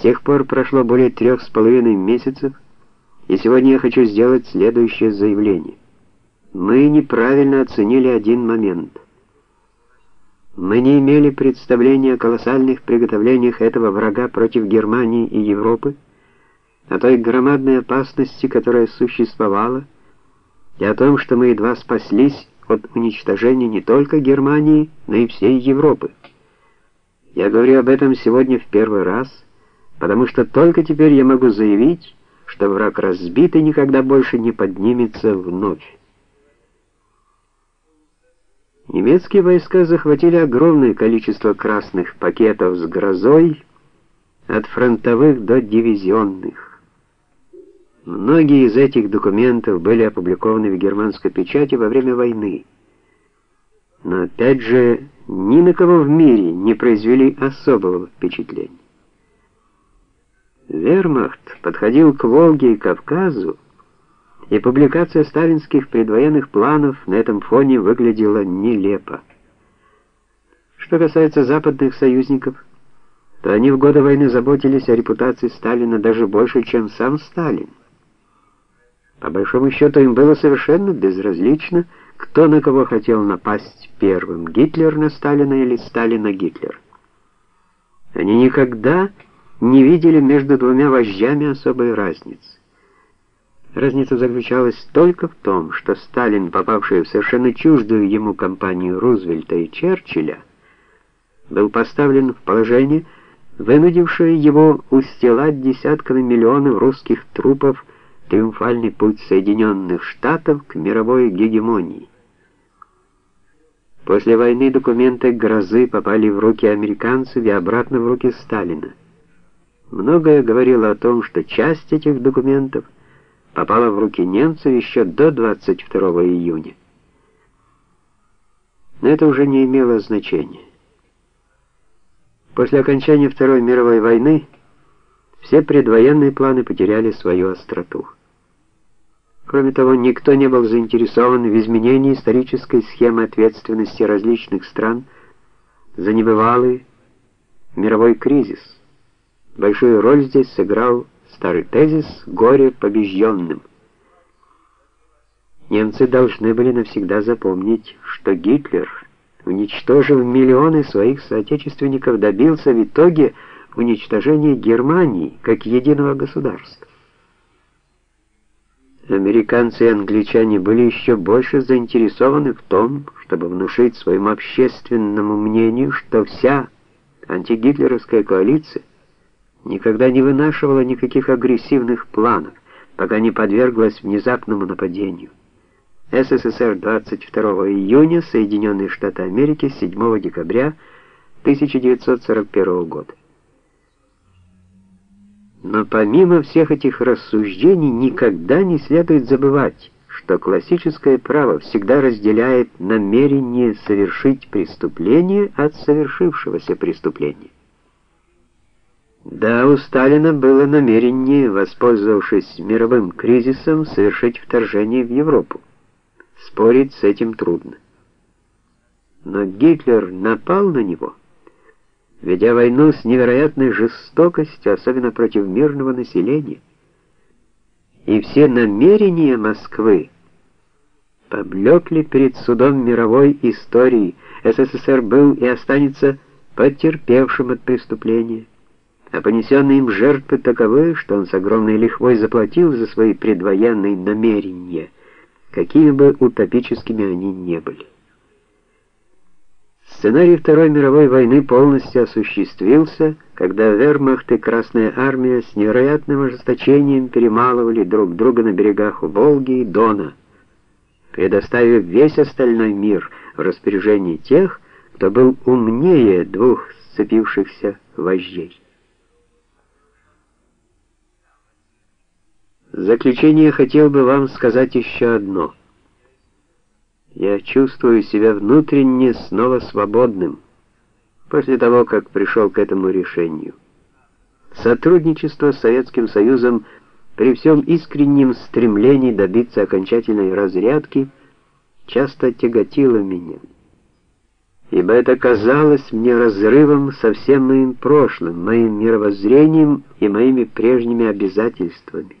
С тех пор прошло более трех с половиной месяцев, и сегодня я хочу сделать следующее заявление. Мы неправильно оценили один момент. Мы не имели представления о колоссальных приготовлениях этого врага против Германии и Европы, о той громадной опасности, которая существовала, и о том, что мы едва спаслись от уничтожения не только Германии, но и всей Европы. Я говорю об этом сегодня в первый раз, потому что только теперь я могу заявить, что враг разбит и никогда больше не поднимется вновь. Немецкие войска захватили огромное количество красных пакетов с грозой, от фронтовых до дивизионных. Многие из этих документов были опубликованы в германской печати во время войны. Но опять же, ни на кого в мире не произвели особого впечатления. Вермахт подходил к Волге и Кавказу, и публикация сталинских предвоенных планов на этом фоне выглядела нелепо. Что касается западных союзников, то они в годы войны заботились о репутации Сталина даже больше, чем сам Сталин. По большому счету им было совершенно безразлично, кто на кого хотел напасть первым, Гитлер на Сталина или Сталин на Гитлера. Они никогда не видели между двумя вождями особой разницы. Разница заключалась только в том, что Сталин, попавший в совершенно чуждую ему компанию Рузвельта и Черчилля, был поставлен в положение, вынудившее его устилать десятками миллионов русских трупов триумфальный путь Соединенных Штатов к мировой гегемонии. После войны документы «Грозы» попали в руки американцев и обратно в руки Сталина. Многое говорило о том, что часть этих документов попала в руки немцев еще до 22 июня. Но это уже не имело значения. После окончания Второй мировой войны все предвоенные планы потеряли свою остроту. Кроме того, никто не был заинтересован в изменении исторической схемы ответственности различных стран за небывалый мировой кризис. Большую роль здесь сыграл старый тезис «горе побежденным». Немцы должны были навсегда запомнить, что Гитлер, уничтожив миллионы своих соотечественников, добился в итоге уничтожения Германии как единого государства. Американцы и англичане были еще больше заинтересованы в том, чтобы внушить своему общественному мнению, что вся антигитлеровская коалиция никогда не вынашивала никаких агрессивных планов, пока не подверглась внезапному нападению. СССР 22 июня, Соединенные Штаты Америки 7 декабря 1941 года. Но помимо всех этих рассуждений никогда не следует забывать, что классическое право всегда разделяет намерение совершить преступление от совершившегося преступления. Да, у Сталина было намерение, воспользовавшись мировым кризисом, совершить вторжение в Европу. Спорить с этим трудно. Но Гитлер напал на него ведя войну с невероятной жестокостью, особенно против мирного населения. И все намерения Москвы поблекли перед судом мировой истории. СССР был и останется потерпевшим от преступления, а понесенные им жертвы таковы, что он с огромной лихвой заплатил за свои предвоенные намерения, какими бы утопическими они не были. Сценарий Второй мировой войны полностью осуществился, когда вермахт и Красная армия с невероятным ожесточением перемалывали друг друга на берегах Волги и Дона, предоставив весь остальной мир в распоряжении тех, кто был умнее двух сцепившихся вождей. В заключение хотел бы вам сказать еще одно – я чувствую себя внутренне снова свободным после того, как пришел к этому решению. Сотрудничество с Советским Союзом при всем искреннем стремлении добиться окончательной разрядки часто тяготило меня. ибо это казалось мне разрывом со всем моим прошлым, моим мировоззрением и моими прежними обязательствами.